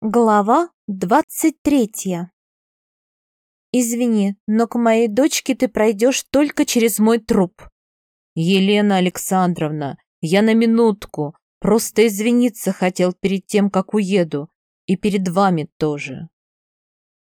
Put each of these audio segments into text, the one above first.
Глава двадцать третья. «Извини, но к моей дочке ты пройдешь только через мой труп». «Елена Александровна, я на минутку. Просто извиниться хотел перед тем, как уеду. И перед вами тоже».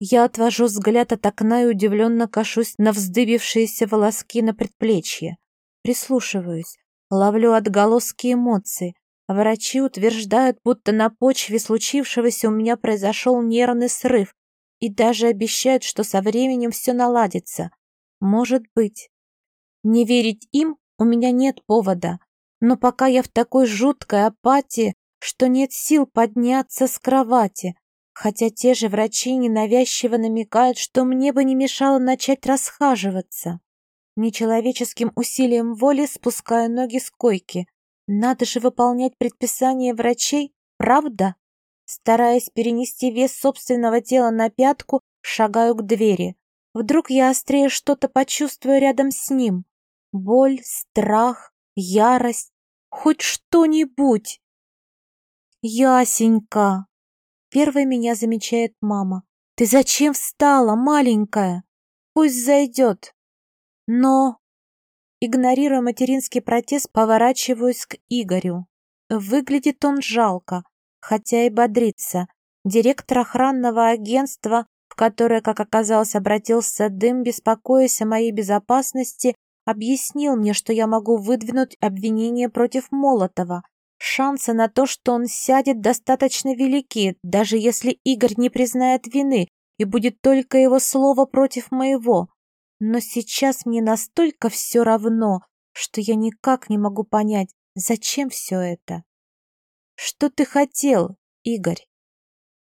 Я отвожу взгляд от окна и удивленно кашусь на вздыбившиеся волоски на предплечье. Прислушиваюсь, ловлю отголоски эмоций, Врачи утверждают, будто на почве случившегося у меня произошел нервный срыв и даже обещают, что со временем все наладится. Может быть. Не верить им у меня нет повода, но пока я в такой жуткой апатии, что нет сил подняться с кровати, хотя те же врачи ненавязчиво намекают, что мне бы не мешало начать расхаживаться. Нечеловеческим усилием воли спускаю ноги с койки, надо же выполнять предписания врачей, правда? Стараясь перенести вес собственного тела на пятку, шагаю к двери. Вдруг я острее что-то почувствую рядом с ним. Боль, страх, ярость, хоть что-нибудь. Ясенька. Первой меня замечает мама. Ты зачем встала, маленькая? Пусть зайдет. Но Игнорируя материнский протест, поворачиваюсь к Игорю. Выглядит он жалко, хотя и бодрится. Директор охранного агентства, в которое, как оказалось, обратился Дым, беспокоясь о моей безопасности, объяснил мне, что я могу выдвинуть обвинение против Молотова. Шансы на то, что он сядет, достаточно велики, даже если Игорь не признает вины и будет только его слово против моего. Но сейчас мне настолько все равно, что я никак не могу понять, зачем все это. Что ты хотел, Игорь?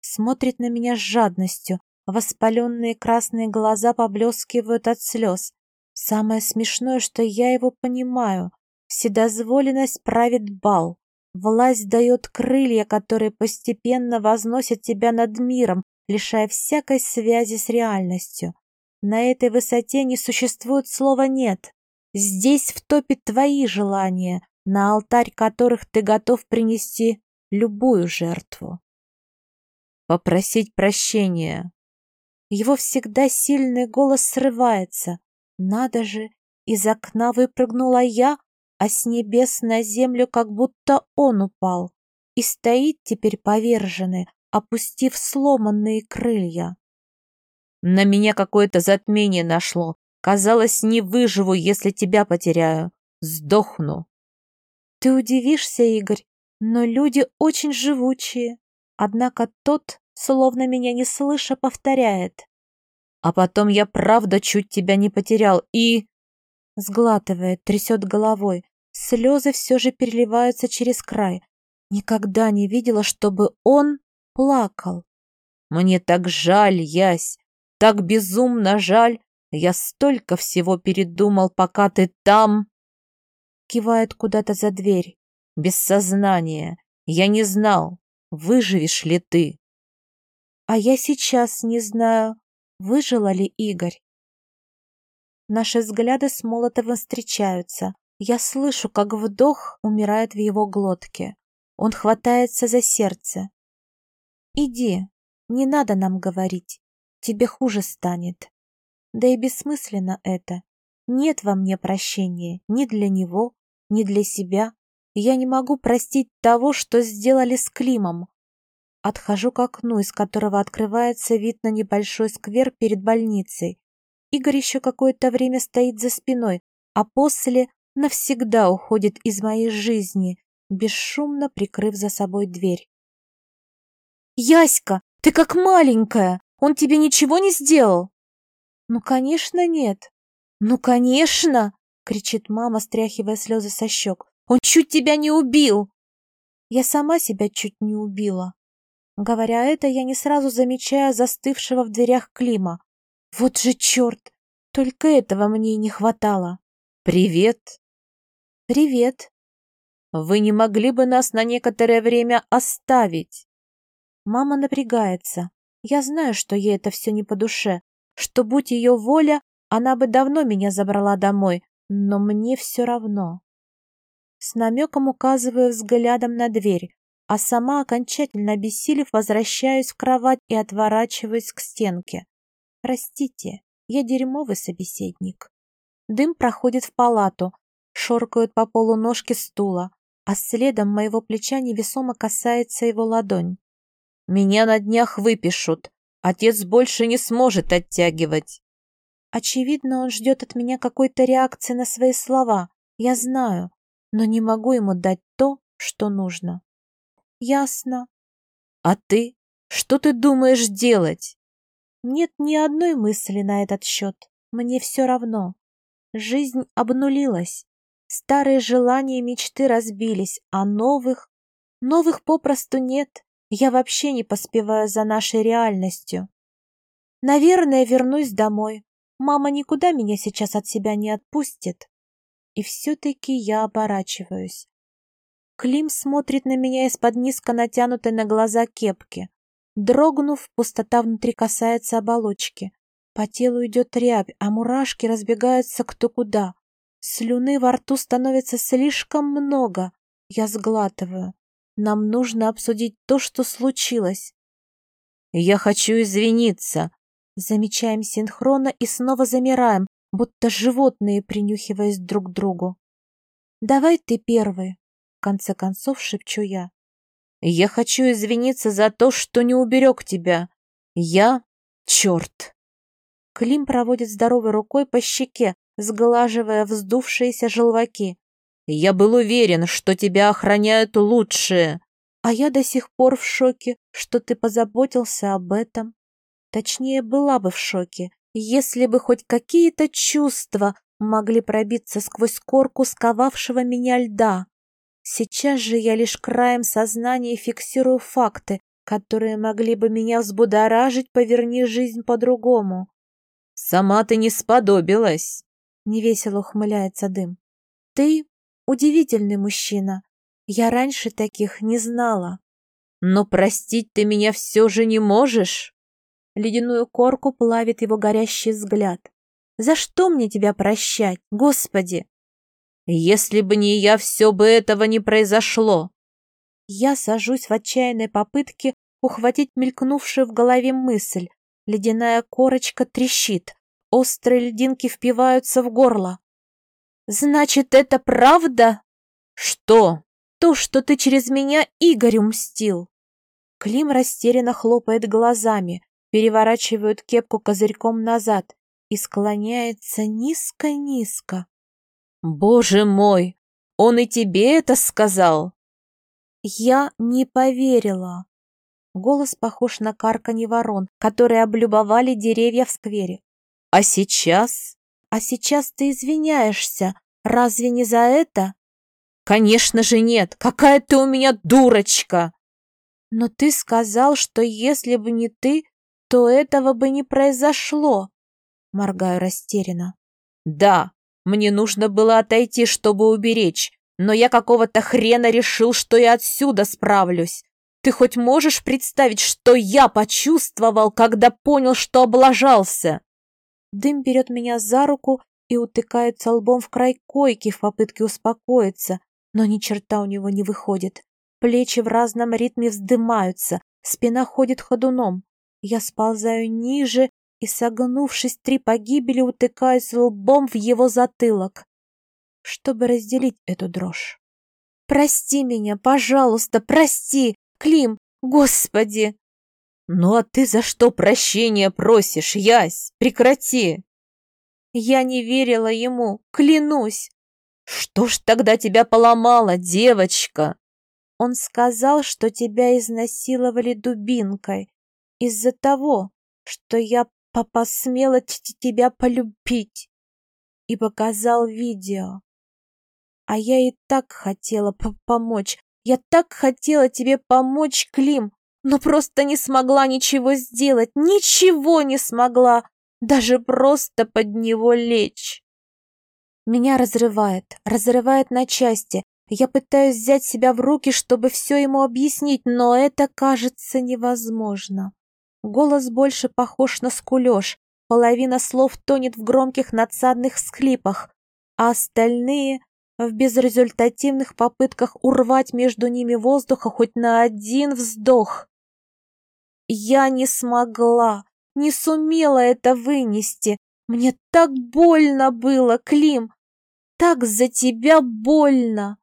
Смотрит на меня с жадностью, воспаленные красные глаза поблескивают от слез. Самое смешное, что я его понимаю. Вседозволенность правит бал. Власть дает крылья, которые постепенно возносят тебя над миром, лишая всякой связи с реальностью. На этой высоте не существует слова «нет». Здесь втопит твои желания, на алтарь которых ты готов принести любую жертву. Попросить прощения. Его всегда сильный голос срывается. Надо же, из окна выпрыгнула я, а с небес на землю как будто он упал и стоит теперь поверженный, опустив сломанные крылья. На меня какое-то затмение нашло. Казалось, не выживу, если тебя потеряю. Сдохну. Ты удивишься, Игорь, но люди очень живучие. Однако тот, словно меня не слыша, повторяет. А потом я правда чуть тебя не потерял и... Сглатывает, трясет головой. Слезы все же переливаются через край. Никогда не видела, чтобы он плакал. Мне так жаль, Ясь. Так безумно жаль. Я столько всего передумал, пока ты там. Кивает куда-то за дверь. Без сознания. Я не знал, выживешь ли ты. А я сейчас не знаю, выжила ли Игорь. Наши взгляды с Молотовым встречаются. Я слышу, как вдох умирает в его глотке. Он хватается за сердце. «Иди, не надо нам говорить тебе хуже станет. Да и бессмысленно это. Нет во мне прощения ни для него, ни для себя. Я не могу простить того, что сделали с Климом. Отхожу к окну, из которого открывается вид на небольшой сквер перед больницей. Игорь еще какое-то время стоит за спиной, а после навсегда уходит из моей жизни, бесшумно прикрыв за собой дверь. «Яська, ты как маленькая!» Он тебе ничего не сделал?» «Ну, конечно, нет». «Ну, конечно!» — кричит мама, стряхивая слезы со щек. «Он чуть тебя не убил!» «Я сама себя чуть не убила». Говоря это, я не сразу замечаю застывшего в дверях Клима. «Вот же черт! Только этого мне и не хватало!» «Привет!» «Привет!» «Вы не могли бы нас на некоторое время оставить?» Мама напрягается. Я знаю, что ей это все не по душе, что, будь ее воля, она бы давно меня забрала домой, но мне все равно. С намеком указываю взглядом на дверь. а сама, окончательно обессилев, возвращаюсь в кровать и отворачиваюсь к стенке. Простите, я дерьмовый собеседник. Дым проходит в палату, шоркают по полу ножки стула, а следом моего плеча невесомо касается его ладонь. «Меня на днях выпишут. Отец больше не сможет оттягивать». Очевидно, он ждет от меня какой-то реакции на свои слова. Я знаю, но не могу ему дать то, что нужно. Ясно. А ты? Что ты думаешь делать? Нет ни одной мысли на этот счет. Мне все равно. Жизнь обнулилась. Старые желания и мечты разбились, а новых... Новых попросту нет. Я вообще не поспеваю за нашей реальностью. Наверное, вернусь домой. Мама никуда меня сейчас от себя не отпустит. И все-таки я оборачиваюсь. Клим смотрит на меня из-под низко натянутой на глаза кепки. Дрогнув, пустота внутри касается оболочки. По телу идет рябь, а мурашки разбегаются кто куда. Слюны во рту становится слишком много. Я сглатываю. Нам нужно обсудить то, что случилось. Я хочу извиниться. Замечаем синхронно и снова замираем, будто животные, принюхиваясь друг к другу. Давай ты первый, в конце концов шепчу я. Я хочу извиниться за то, что не уберег тебя. Я... Черт! Клим проводит здоровой рукой по щеке, сглаживая вздувшиеся желваки. Я был уверен, что тебя охраняют лучшие. А я до сих пор в шоке, что ты позаботился об этом. Точнее, была бы в шоке, если бы хоть какие-то чувства могли пробиться сквозь корку сковавшего меня льда. Сейчас же я лишь краем сознания фиксирую факты, которые могли бы меня взбудоражить, поверни жизнь по-другому. «Сама ты не сподобилась!» — невесело ухмыляется дым. «Ты удивительный мужчина. Я раньше таких не знала». «Но простить ты меня все же не можешь?» Ледяную корку плавит его горящий взгляд. «За что мне тебя прощать, Господи?» Если бы не я, все бы этого не произошло. Я сажусь в отчаянной попытке ухватить мелькнувшую в голове мысль. Ледяная корочка трещит, острые льдинки впиваются в горло. «Значит, это правда?» «Что?» «То, что ты через меня Игорю мстил». Клим растерянно хлопает глазами, переворачивает кепку козырьком назад и склоняется низко-низко. «Боже мой! Он и тебе это сказал?» Я не поверила. Голос похож на карканье ворон, которые облюбовали деревья в сквере. «А сейчас?» «А сейчас ты извиняешься. Разве не за это?» «Конечно же нет! Какая ты у меня дурочка!» «Но ты сказал, что если бы не ты, то этого бы не произошло!» Моргаю растерянно. «Да, мне нужно было отойти, чтобы уберечь, но я какого-то хрена решил, что я отсюда справлюсь. Ты хоть можешь представить, что я почувствовал, когда понял, что облажался?» Дым берет меня за руку и утыкается лбом в край койки в попытке успокоиться, но ни черта у него не выходит. Плечи в разном ритме вздымаются, спина ходит ходуном. Я сползаю ниже и, согнувшись три погибели, утыкаюсь лбом в его затылок, чтобы разделить эту дрожь. «Прости меня, пожалуйста, прости, Клим, господи!» «Ну а ты за что прощения просишь, Ясь? Прекрати!» Я не верила ему, клянусь. «Что ж тогда тебя поломало, девочка?» Он сказал, что тебя изнасиловали дубинкой из-за того, что я посмела тебя полюбить и показал видео. А я и так хотела помочь. Я так хотела тебе помочь, Клим, но просто не смогла ничего сделать. Ничего не смогла. Даже просто под него лечь. Меня разрывает, разрывает на части. Я пытаюсь взять себя в руки, чтобы все ему объяснить, но это кажется невозможно. Голос больше похож на скулеж, половина слов тонет в громких надсадных всхлипах, а остальные в безрезультативных попытках урвать между ними воздуха хоть на один вздох. Я не смогла, не сумела это вынести. Мне так больно было, Клим, так за тебя больно.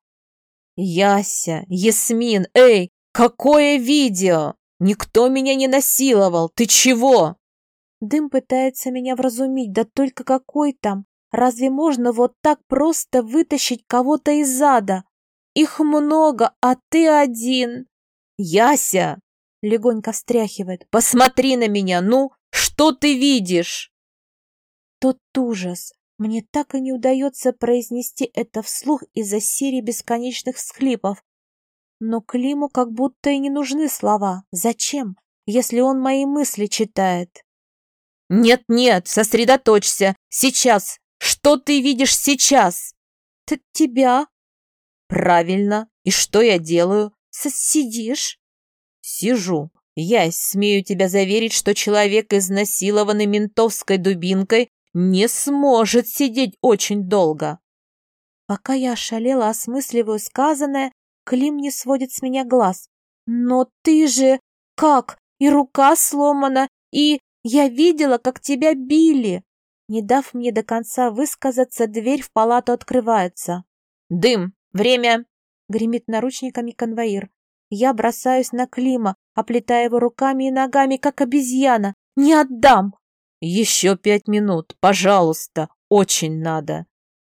Яся, Ясмин, эй, какое видео? Никто меня не насиловал, ты чего? Дым пытается меня вразумить, да только какой там? Разве можно вот так просто вытащить кого-то из ада? Их много, а ты один. Яся! Легонько встряхивает. Посмотри на меня, ну, что ты видишь? Тот ужас. Мне так и не удается произнести это вслух из-за серии бесконечных всхлипов. Но Климу как будто и не нужны слова. Зачем, если он мои мысли читает? «Нет-нет, сосредоточься. Сейчас. Что ты видишь сейчас?» Т «Тебя». «Правильно. И что я делаю?» С «Сидишь». «Сижу. Я смею тебя заверить, что человек, изнасилованный ментовской дубинкой, не сможет сидеть очень долго». Пока я ошалела, осмысливаю сказанное, Клим не сводит с меня глаз. «Но ты же... Как? И рука сломана, и... Я видела, как тебя били!» Не дав мне до конца высказаться, дверь в палату открывается. «Дым! Время!» — гремит наручниками конвоир. Я бросаюсь на Клима, оплетая его руками и ногами, как обезьяна. «Не отдам!» «Еще пять минут, пожалуйста, очень надо!»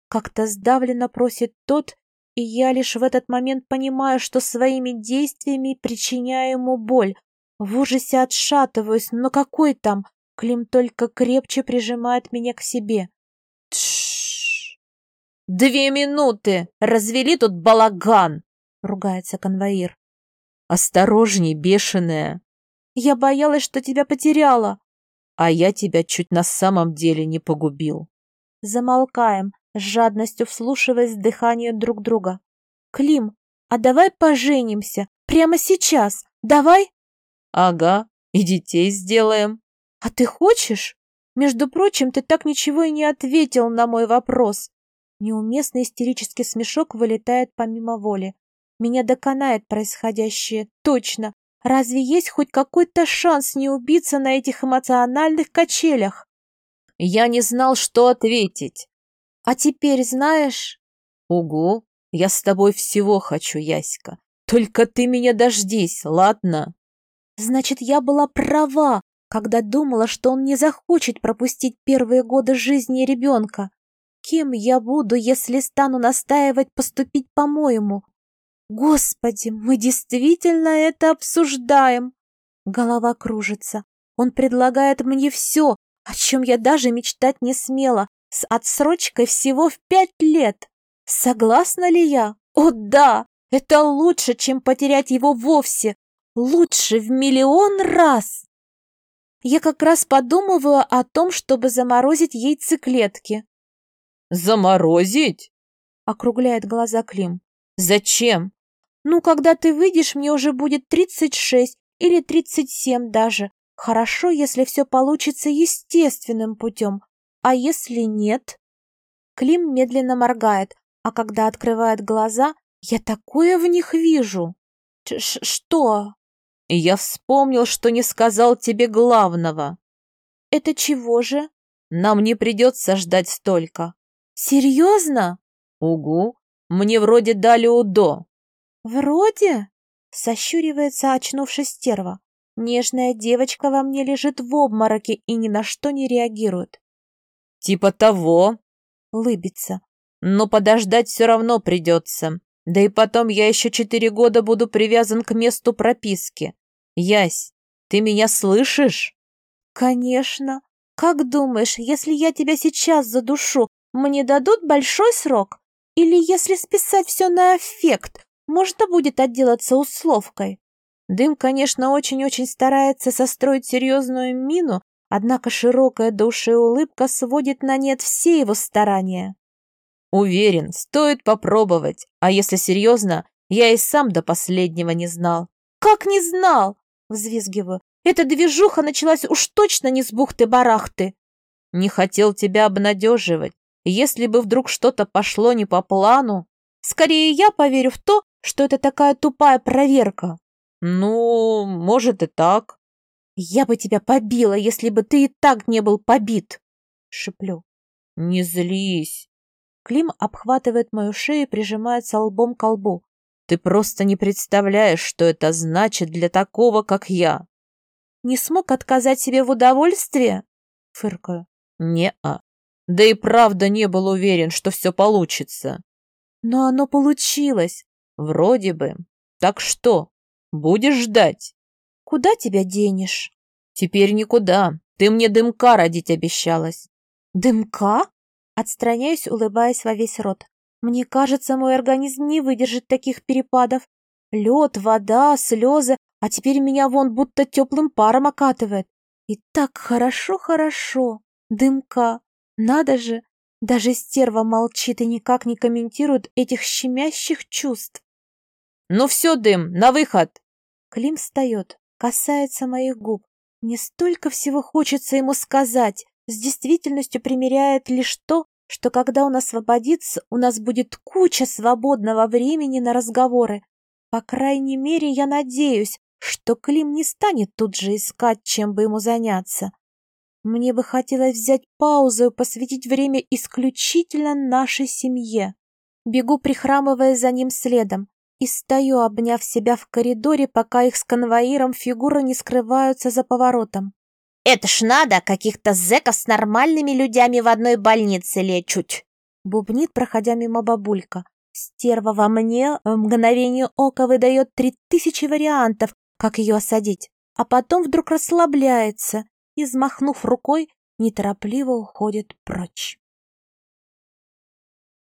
Как-то сдавленно просит тот, и я лишь в этот момент понимаю, что своими действиями причиняю ему боль. В ужасе отшатываюсь, но какой там? Клим только крепче прижимает меня к себе. Тш. Две минуты! Развели тут балаган! Ругается конвоир. Осторожней, бешеная. Я боялась, что тебя потеряла. А я тебя чуть на самом деле не погубил. Замолкаем, с жадностью вслушиваясь в дыхание друг друга. «Клим, а давай поженимся? Прямо сейчас? Давай?» «Ага, и детей сделаем». «А ты хочешь? Между прочим, ты так ничего и не ответил на мой вопрос». Неуместный истерический смешок вылетает помимо воли. Меня доконает происходящее, точно. Разве есть хоть какой-то шанс не убиться на этих эмоциональных качелях? Я не знал, что ответить. А теперь знаешь? Угу, я с тобой всего хочу, Яська. Только ты меня дождись, ладно? Значит, я была права, когда думала, что он не захочет пропустить первые годы жизни ребенка. Кем я буду, если стану настаивать поступить по-моему? Господи, мы действительно это обсуждаем. Голова кружится. Он предлагает мне все, о чем я даже мечтать не смела, с отсрочкой всего в пять лет. Согласна ли я? О да, это лучше, чем потерять его вовсе. Лучше в миллион раз. Я как раз подумываю о том, чтобы заморозить яйцеклетки. Заморозить? Округляет глаза Клим. Зачем? Ну, когда ты выйдешь, мне уже будет 36 или 37 даже. Хорошо, если все получится естественным путем. А если нет? Клим медленно моргает, а когда открывает глаза, я такое в них вижу. Ш что? Я вспомнил, что не сказал тебе главного. Это чего же? Нам не придется ждать столько. Серьезно? Угу. Мне вроде дали УДО. Вроде? Сощуривается очнувшись стерва. Нежная девочка во мне лежит в обмороке и ни на что не реагирует. «Типа того», — лыбится. «Но подождать все равно придется. Да и потом я еще четыре года буду привязан к месту прописки. Ясь, ты меня слышишь?» «Конечно. Как думаешь, если я тебя сейчас задушу, мне дадут большой срок? Или если списать все на эффект, можно будет отделаться условкой?» Дым, конечно, очень-очень старается состроить серьезную мину, Однако широкая до улыбка сводит на нет все его старания. Уверен, стоит попробовать. А если серьезно, я и сам до последнего не знал. Как не знал? Взвизгиваю. Эта движуха началась уж точно не с бухты-барахты. Не хотел тебя обнадеживать. Если бы вдруг что-то пошло не по плану... Скорее я поверю в то, что это такая тупая проверка. Ну, может и так. Я бы тебя побила, если бы ты и так не был побит. Шиплю. Не злись. Клим обхватывает мою шею и прижимается лбом к лбу. Ты просто не представляешь, что это значит для такого, как я. Не смог отказать себе в удовольствии? Фыркаю. Не-а. Да и правда не был уверен, что все получится. Но оно получилось. Вроде бы. Так что, будешь ждать? Куда тебя денешь? Теперь никуда. Ты мне дымка родить обещалась. Дымка? Отстраняюсь, улыбаясь во весь рот. Мне кажется, мой организм не выдержит таких перепадов. Лед, вода, слезы, а теперь меня вон будто теплым паром окатывает. И так хорошо-хорошо. Дымка. Надо же. Даже стерва молчит и никак не комментирует этих щемящих чувств. Ну все, дым, на выход. Клим встает, касается моих губ. Мне столько всего хочется ему сказать. С действительностью примеряет лишь то, что когда он освободится, у нас будет куча свободного времени на разговоры. По крайней мере, я надеюсь, что Клим не станет тут же искать, чем бы ему заняться. Мне бы хотелось взять паузу и посвятить время исключительно нашей семье. Бегу, прихрамывая за ним следом, и стою, обняв себя в коридоре, пока их с конвоиром фигуры не скрываются за поворотом. Это ж надо каких-то зэков с нормальными людьми в одной больнице лечуть. Бубнит, проходя мимо бабулька. Стерва во мне в мгновение ока выдает три тысячи вариантов, как ее осадить, а потом вдруг расслабляется и, взмахнув рукой, неторопливо уходит прочь.